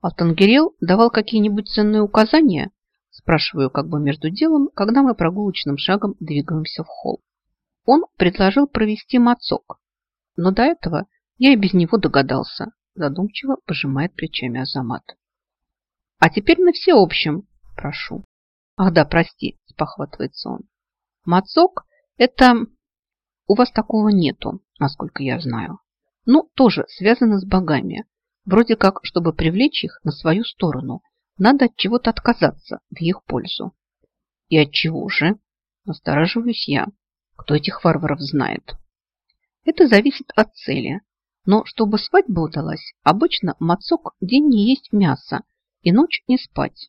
Алтангерел давал какие-нибудь ценные указания? Спрашиваю как бы между делом, когда мы прогулочным шагом двигаемся в холл. Он предложил провести мацок, но до этого я и без него догадался. Задумчиво пожимает плечами Азамат. А теперь на всеобщем, прошу. Ах да, прости, спохватывается он. Мацок – это... У вас такого нету, насколько я знаю. Ну, тоже связано с богами. Вроде как, чтобы привлечь их на свою сторону, надо от чего-то отказаться в их пользу. И от чего же? Настораживаюсь я. Кто этих варваров знает? Это зависит от цели. Но чтобы свадьба удалась, обычно мацок день не есть мясо и ночь не спать.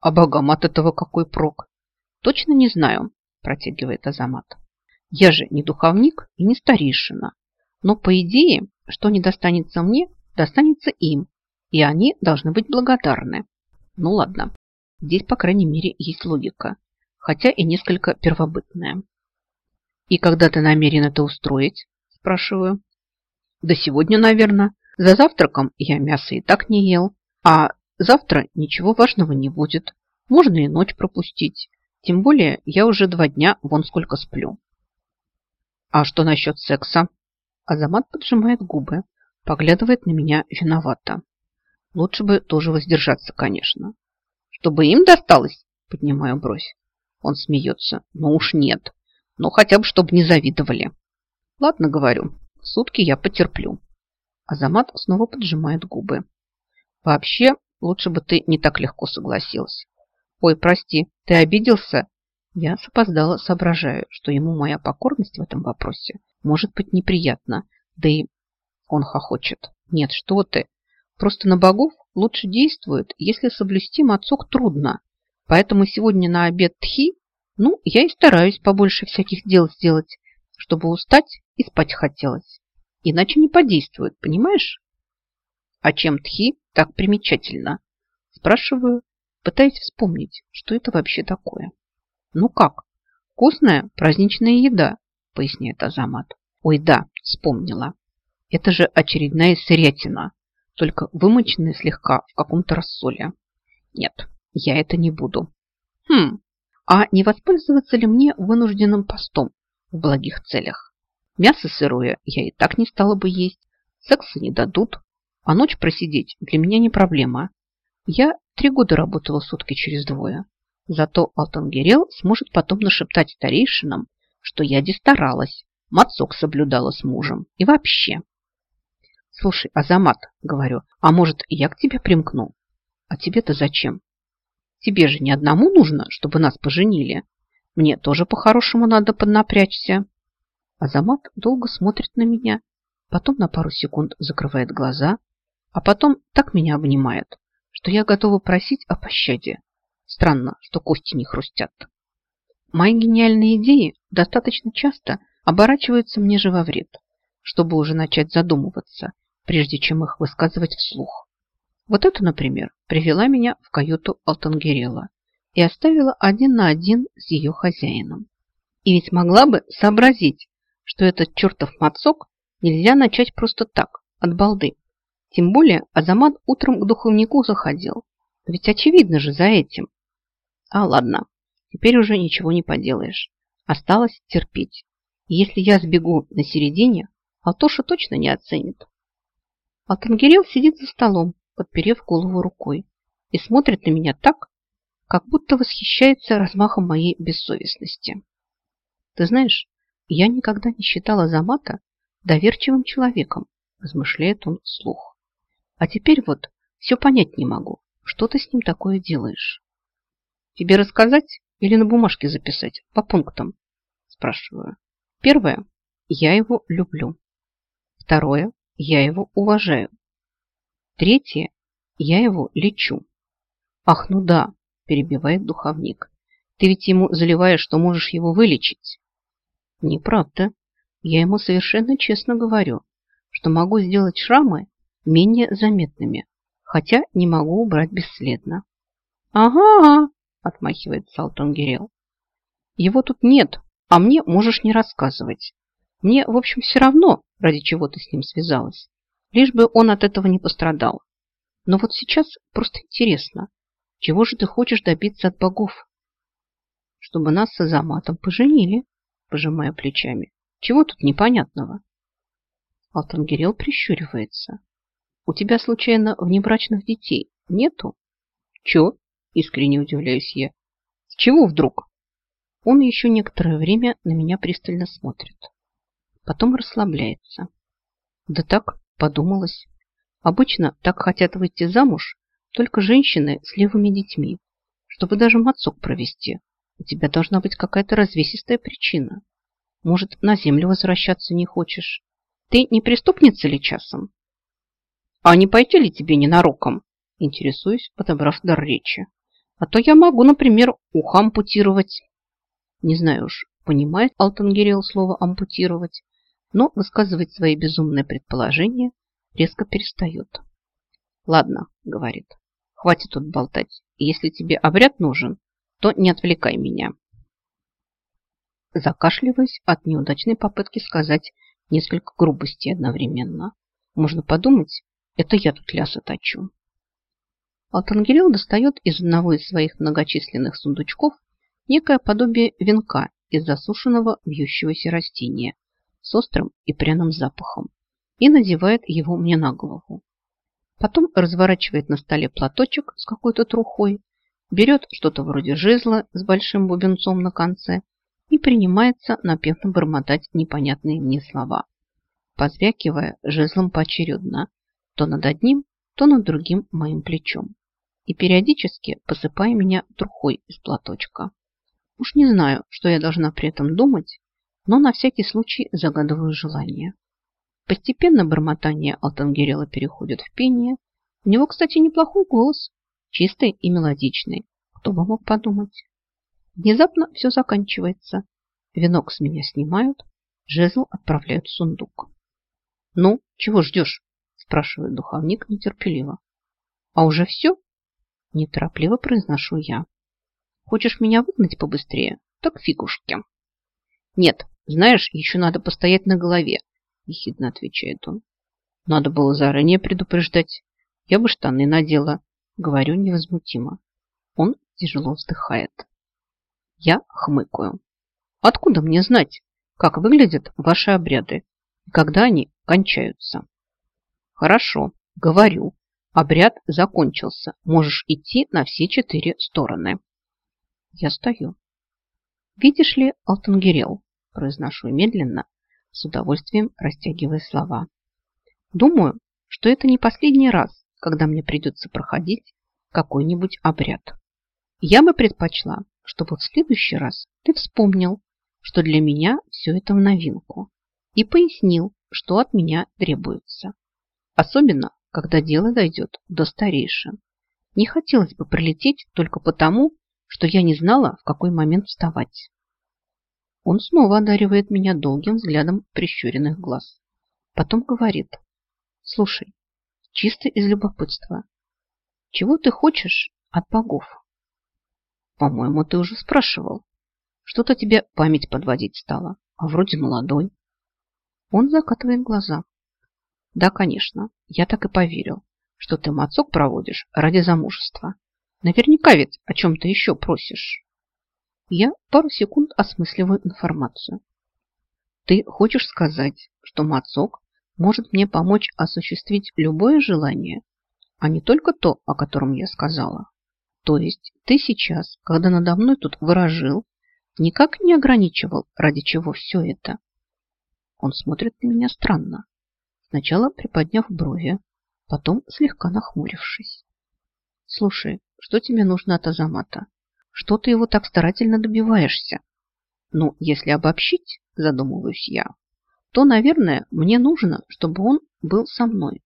А богам от этого какой прок? Точно не знаю, протягивает Азамат. Я же не духовник и не старейшина. Но по идее, что не достанется мне, достанется им. И они должны быть благодарны. Ну ладно, здесь, по крайней мере, есть логика. Хотя и несколько первобытная. И когда ты намерен это устроить? Спрашиваю. Да сегодня, наверное. За завтраком я мясо и так не ел. А Завтра ничего важного не будет. Можно и ночь пропустить. Тем более я уже два дня вон сколько сплю. А что насчет секса? Азамат поджимает губы, поглядывает на меня виновато. Лучше бы тоже воздержаться, конечно. Чтобы им досталось, поднимаю бровь. Он смеется. Ну уж нет. Ну хотя бы, чтобы не завидовали. Ладно, говорю, сутки я потерплю. Азамат снова поджимает губы. Вообще, Лучше бы ты не так легко согласился. Ой, прости, ты обиделся? Я с опоздала соображаю, что ему моя покорность в этом вопросе может быть неприятна. Да и он хохочет. Нет, что ты. Просто на богов лучше действует, если соблюсти мацок трудно. Поэтому сегодня на обед тхи, ну, я и стараюсь побольше всяких дел сделать, чтобы устать и спать хотелось. Иначе не подействует, понимаешь? А чем тхи так примечательно? Спрашиваю, пытаясь вспомнить, что это вообще такое. Ну как? Вкусная праздничная еда, поясняет Азамат. Ой, да, вспомнила. Это же очередная сырятина, только вымоченная слегка в каком-то рассоле. Нет, я это не буду. Хм, а не воспользоваться ли мне вынужденным постом в благих целях? Мясо сырое я и так не стала бы есть, секса не дадут, а ночь просидеть для меня не проблема. Я три года работала сутки через двое. Зато Алтангерел сможет потом нашептать старейшинам, что я старалась, мацок соблюдала с мужем. И вообще. Слушай, Азамат, говорю, а может, я к тебе примкну? А тебе-то зачем? Тебе же не одному нужно, чтобы нас поженили. Мне тоже по-хорошему надо поднапрячься. Азамат долго смотрит на меня, потом на пару секунд закрывает глаза, а потом так меня обнимает, что я готова просить о пощаде. Странно, что кости не хрустят. Мои гениальные идеи достаточно часто оборачиваются мне же во вред, чтобы уже начать задумываться, прежде чем их высказывать вслух. Вот это, например, привела меня в каюту Алтангерела и оставила один на один с ее хозяином. И ведь могла бы сообразить, что этот чертов мацок нельзя начать просто так, от балды. Тем более Азамат утром к духовнику заходил. Ведь очевидно же за этим. А ладно, теперь уже ничего не поделаешь. Осталось терпеть. если я сбегу на середине, Алтоша точно не оценит. Алтангирел сидит за столом, подперев голову рукой, и смотрит на меня так, как будто восхищается размахом моей бессовестности. Ты знаешь, я никогда не считала Замата доверчивым человеком, размышляет он вслух. А теперь вот все понять не могу. Что ты с ним такое делаешь? Тебе рассказать или на бумажке записать по пунктам? Спрашиваю. Первое. Я его люблю. Второе. Я его уважаю. Третье. Я его лечу. Ах, ну да, перебивает духовник. Ты ведь ему заливаешь, что можешь его вылечить. Неправда. Я ему совершенно честно говорю, что могу сделать шрамы менее заметными, хотя не могу убрать бесследно. «Ага!» – отмахивает Салтон Гирел. «Его тут нет, а мне можешь не рассказывать. Мне, в общем, все равно, ради чего ты с ним связалась, лишь бы он от этого не пострадал. Но вот сейчас просто интересно, чего же ты хочешь добиться от богов? Чтобы нас с Азаматом поженили, пожимая плечами. Чего тут непонятного? Алтангирел прищуривается. У тебя, случайно, внебрачных детей нету? Чё? Искренне удивляюсь я. С чего вдруг? Он еще некоторое время на меня пристально смотрит. Потом расслабляется. Да так, подумалось. Обычно так хотят выйти замуж только женщины с левыми детьми. Чтобы даже мацок провести, у тебя должна быть какая-то развесистая причина. Может, на землю возвращаться не хочешь? Ты не преступница ли часом? А не пойти ли тебе ненароком? Интересуюсь, подобрав дар речи. А то я могу, например, ухо ампутировать. Не знаю уж, понимает Алтангерел слово «ампутировать», но высказывать свои безумные предположения резко перестает. «Ладно», — говорит, — «хватит тут болтать. Если тебе обряд нужен, то не отвлекай меня». Закашливаясь от неудачной попытки сказать несколько грубостей одновременно. Можно подумать, это я тут лясы точу. Алтангирел достает из одного из своих многочисленных сундучков некое подобие венка из засушенного вьющегося растения с острым и пряным запахом и надевает его мне на голову. Потом разворачивает на столе платочек с какой-то трухой, берет что-то вроде жезла с большим бубенцом на конце и принимается напевно бормотать непонятные мне слова, позвякивая жезлом поочередно то над одним, то над другим моим плечом и периодически посыпая меня трухой из платочка. Уж не знаю, что я должна при этом думать, но на всякий случай загадываю желание. Постепенно бормотание Алтангерела переходит в пение. У него, кстати, неплохой голос, чистый и мелодичный. Кто бы мог подумать. Внезапно все заканчивается. Венок с меня снимают, жезл отправляют в сундук. «Ну, чего ждешь?» – спрашивает духовник нетерпеливо. «А уже все?» – неторопливо произношу я. «Хочешь меня выгнать побыстрее? Так фигушки». «Нет, знаешь, еще надо постоять на голове, ехидно отвечает он. Надо было заранее предупреждать. Я бы штаны надела. Говорю невозмутимо. Он тяжело вздыхает. Я хмыкаю. Откуда мне знать, как выглядят ваши обряды и когда они кончаются? Хорошо, говорю. Обряд закончился. Можешь идти на все четыре стороны. Я стою. Видишь ли, Алтангерел, произношу медленно, с удовольствием растягивая слова. Думаю, что это не последний раз, когда мне придется проходить какой-нибудь обряд. Я бы предпочла, чтобы в следующий раз ты вспомнил, что для меня все это в новинку, и пояснил, что от меня требуется. Особенно, когда дело дойдет до старейшин. Не хотелось бы прилететь только потому, что я не знала, в какой момент вставать. Он снова одаривает меня долгим взглядом прищуренных глаз. Потом говорит. Слушай, чисто из любопытства. Чего ты хочешь от богов? По-моему, ты уже спрашивал. Что-то тебе память подводить стало, а вроде молодой. Он закатывает глаза. Да, конечно, я так и поверил, что ты мацок проводишь ради замужества. Наверняка ведь о чем-то еще просишь. Я пару секунд осмысливаю информацию. Ты хочешь сказать, что Мацок может мне помочь осуществить любое желание, а не только то, о котором я сказала? То есть ты сейчас, когда надо мной тут выражил, никак не ограничивал, ради чего все это? Он смотрит на меня странно. Сначала приподняв брови, потом слегка нахмурившись. Слушай, что тебе нужно от Азамата? Что ты его так старательно добиваешься? Ну, если обобщить, задумываюсь я, то, наверное, мне нужно, чтобы он был со мной.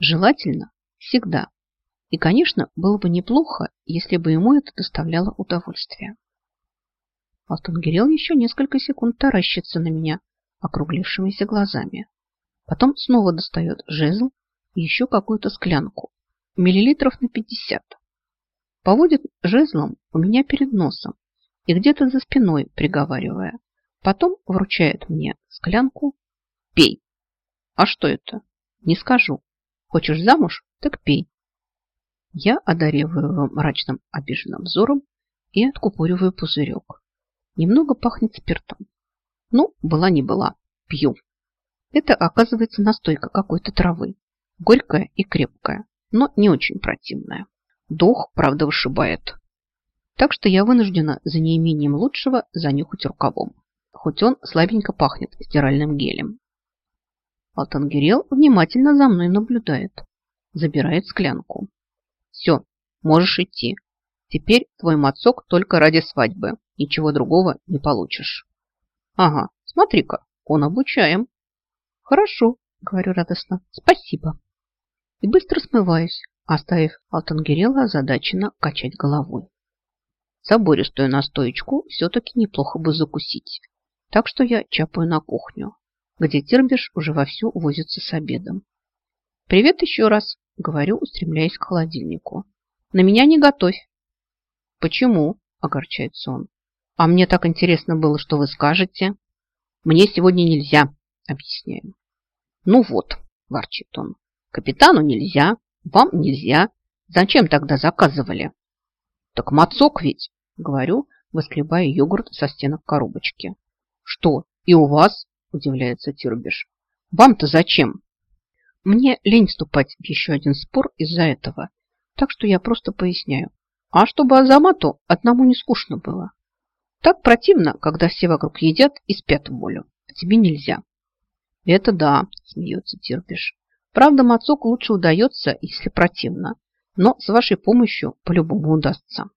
Желательно всегда. И, конечно, было бы неплохо, если бы ему это доставляло удовольствие. Алтангирел еще несколько секунд таращится на меня округлившимися глазами. Потом снова достает жезл и еще какую-то склянку. Миллилитров на пятьдесят поводит жезлом у меня перед носом и где-то за спиной приговаривая. Потом вручает мне склянку «Пей». А что это? Не скажу. Хочешь замуж? Так пей. Я одариваю его мрачным обиженным взором и откупориваю пузырек. Немного пахнет спиртом. Ну, была не была. Пью. Это, оказывается, настойка какой-то травы. Горькая и крепкая, но не очень противная. Дух, правда, вышибает. Так что я вынуждена за неимением лучшего занюхать рукавом. Хоть он слабенько пахнет стиральным гелем. Алтангерел внимательно за мной наблюдает. Забирает склянку. Все, можешь идти. Теперь твой мацок только ради свадьбы. Ничего другого не получишь. Ага, смотри-ка, он обучаем. Хорошо, говорю радостно. Спасибо. И быстро смываюсь, оставив Алтангерела озадаченно качать головой. Забористую настоечку все-таки неплохо бы закусить. Так что я чапаю на кухню, где Тирбиш уже вовсю возится с обедом. «Привет еще раз», — говорю, устремляясь к холодильнику. «На меня не готовь». «Почему?» – огорчается он. «А мне так интересно было, что вы скажете». «Мне сегодня нельзя», – объясняю. «Ну вот», – ворчит он. «Капитану нельзя, вам нельзя. Зачем тогда заказывали?» «Так мацок ведь», – говорю, выскребая йогурт со стенок коробочки. «Что, и у вас?» – удивляется Тирбиш. «Вам-то зачем?» Мне лень вступать в еще один спор из-за этого, так что я просто поясняю. А чтобы Азамату одному не скучно было. Так противно, когда все вокруг едят и спят в волю. А тебе нельзя. Это да, смеется Тирпиш. Правда, мацок лучше удается, если противно. Но с вашей помощью по-любому удастся.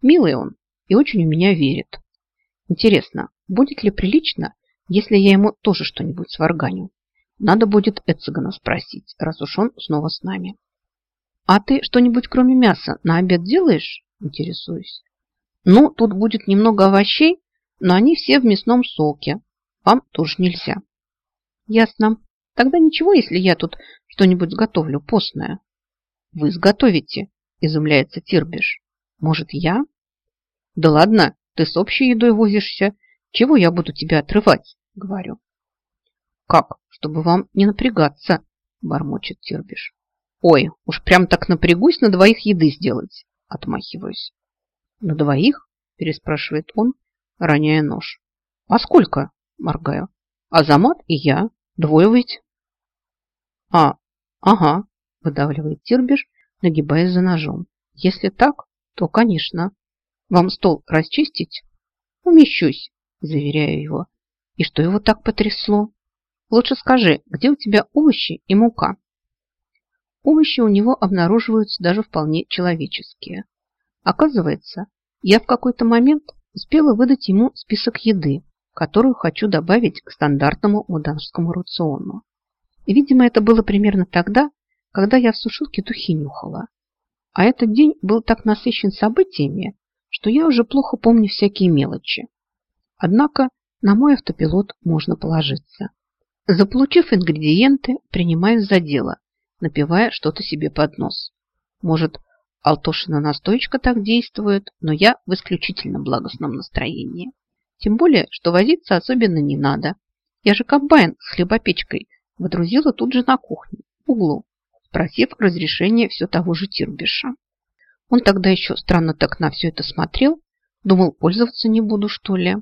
Милый он и очень у меня верит. Интересно, будет ли прилично, если я ему тоже что-нибудь сварганю? Надо будет Эцигана спросить, раз уж он снова с нами. А ты что-нибудь кроме мяса на обед делаешь? Интересуюсь. Ну, тут будет немного овощей, но они все в мясном соке. Вам тоже нельзя. Ясно. Тогда ничего, если я тут что-нибудь сготовлю постное. Вы сготовите, изумляется Тирбиш. Может, я? Да ладно, ты с общей едой возишься. Чего я буду тебя отрывать? Говорю. Как? Чтобы вам не напрягаться, бормочет Тирбиш. Ой, уж прям так напрягусь на двоих еды сделать. Отмахиваюсь. На двоих? Переспрашивает он, роняя нож. А сколько? Моргаю. Азамат и я. Двое ведь. А, ага, выдавливает Тирбиш, нагибаясь за ножом. Если так, то, конечно. Вам стол расчистить? Умещусь, заверяю его. И что его так потрясло? Лучше скажи, где у тебя овощи и мука? Овощи у него обнаруживаются даже вполне человеческие. Оказывается, я в какой-то момент успела выдать ему список еды, которую хочу добавить к стандартному муданскому рациону. Видимо, это было примерно тогда, когда я в сушилке духи нюхала. А этот день был так насыщен событиями, что я уже плохо помню всякие мелочи. Однако на мой автопилот можно положиться. Заполучив ингредиенты, принимаюсь за дело напивая что-то себе под нос. Может, Алтошина настойка так действует, но я в исключительно благостном настроении. Тем более, что возиться особенно не надо. Я же комбайн с хлебопечкой водрузила тут же на кухне, в углу, спросив разрешения все того же Тирбиша. Он тогда еще странно так на все это смотрел, думал, пользоваться не буду, что ли.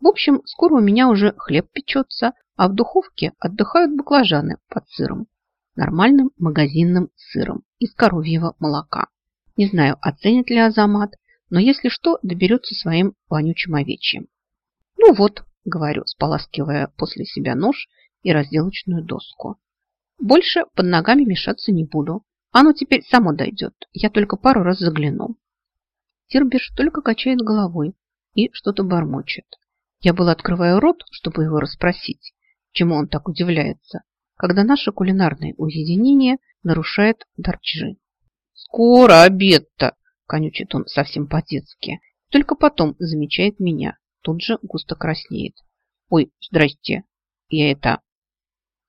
В общем, скоро у меня уже хлеб печется, а в духовке отдыхают баклажаны под сыром нормальным магазинным сыром из коровьего молока. Не знаю, оценит ли Азамат, но если что, доберется своим вонючим овечьим. Ну вот, говорю, споласкивая после себя нож и разделочную доску. Больше под ногами мешаться не буду. Оно теперь само дойдет. Я только пару раз загляну. Тирбиш только качает головой и что-то бормочет. Я было открываю рот, чтобы его расспросить, чему он так удивляется, когда наше кулинарное уединение нарушает Дарчжи. «Скоро обед-то!» – конючит он совсем по-детски. Только потом замечает меня, тут же густо краснеет. «Ой, здрасте, я это...»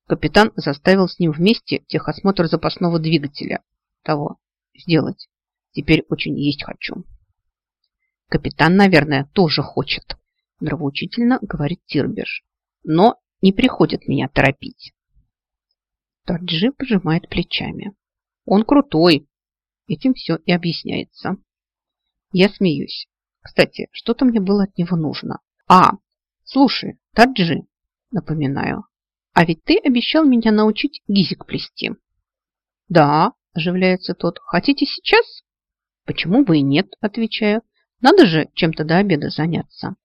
Капитан заставил с ним вместе техосмотр запасного двигателя. Того сделать. Теперь очень есть хочу. Капитан, наверное, тоже хочет, нравоучительно говорит Тирбеш. Но не приходит меня торопить. Тарджи пожимает плечами. Он крутой. Этим все и объясняется. Я смеюсь. Кстати, что-то мне было от него нужно. А, слушай, Таджи, напоминаю. А ведь ты обещал меня научить гизик плести. Да, оживляется тот. Хотите сейчас? Почему бы и нет, отвечаю. Надо же чем-то до обеда заняться.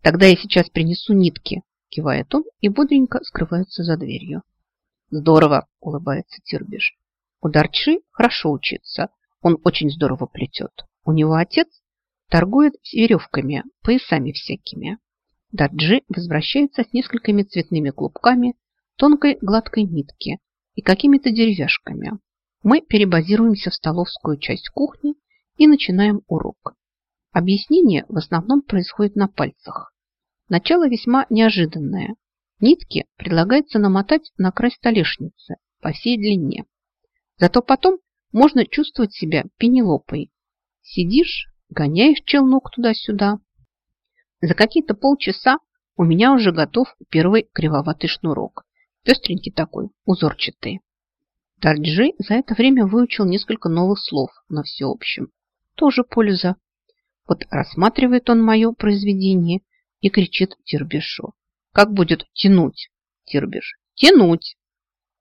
Тогда я сейчас принесу нитки, кивает он и бодренько скрывается за дверью. Здорово, улыбается Тирбиш. У Дарчи хорошо учиться. Он очень здорово плетет. У него отец торгует веревками, поясами всякими. Дарджи возвращается с несколькими цветными клубками тонкой гладкой нитки и какими-то деревяшками. Мы перебазируемся в столовскую часть кухни и начинаем урок. Объяснение в основном происходит на пальцах. Начало весьма неожиданное. Нитки предлагается намотать на край столешницы по всей длине. Зато потом можно чувствовать себя пенелопой. Сидишь, гоняешь челнок туда-сюда. За какие-то полчаса у меня уже готов первый кривоватый шнурок. Пестренький такой, узорчатый. Тарджи за это время выучил несколько новых слов на всеобщем. Тоже польза. Вот рассматривает он мое произведение и кричит Тирбишу. Как будет тянуть, Тирбиш? Тянуть!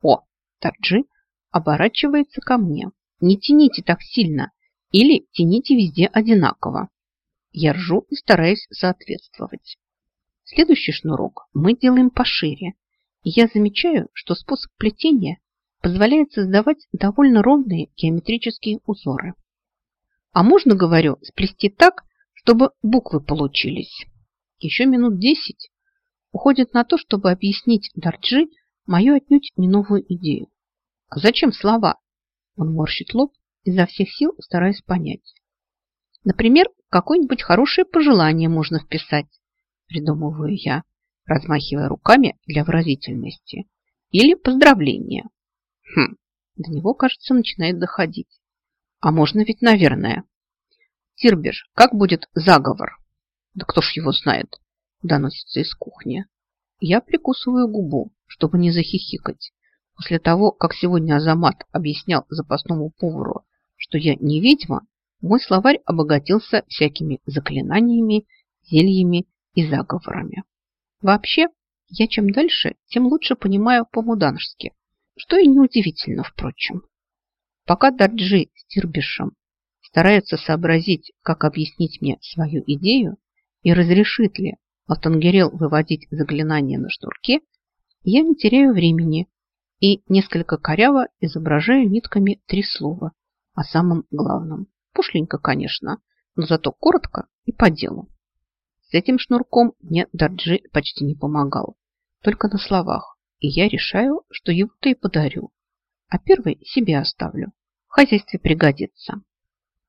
О, Тарджи оборачивается ко мне. Не тяните так сильно или тяните везде одинаково. Я ржу и стараюсь соответствовать. Следующий шнурок мы делаем пошире. И я замечаю, что способ плетения позволяет создавать довольно ровные геометрические узоры. А можно, говорю, сплести так, чтобы буквы получились. Еще минут десять уходит на то, чтобы объяснить Дарджи мою отнюдь не новую идею. А зачем слова? Он морщит лоб, изо всех сил стараясь понять. Например, какое-нибудь хорошее пожелание можно вписать, придумываю я, размахивая руками для выразительности. Или поздравление. Хм, до него, кажется, начинает доходить. А можно ведь, наверное. Тирбиш, как будет заговор? Да кто ж его знает, доносится из кухни. Я прикусываю губу, чтобы не захихикать. После того, как сегодня Азамат объяснял запасному повару, что я не ведьма, мой словарь обогатился всякими заклинаниями, зельями и заговорами. Вообще, я чем дальше, тем лучше понимаю по-муданжски, что и неудивительно, впрочем. Пока Дарджи с Тирбишем стараются сообразить, как объяснить мне свою идею и разрешит ли Алтангерел выводить заклинания на шнурке, я не теряю времени и несколько коряво изображаю нитками три слова о самом главном. Пушленько, конечно, но зато коротко и по делу. С этим шнурком мне Дарджи почти не помогал, только на словах, и я решаю, что его-то и подарю, а первый себе оставлю. В хозяйстве пригодится.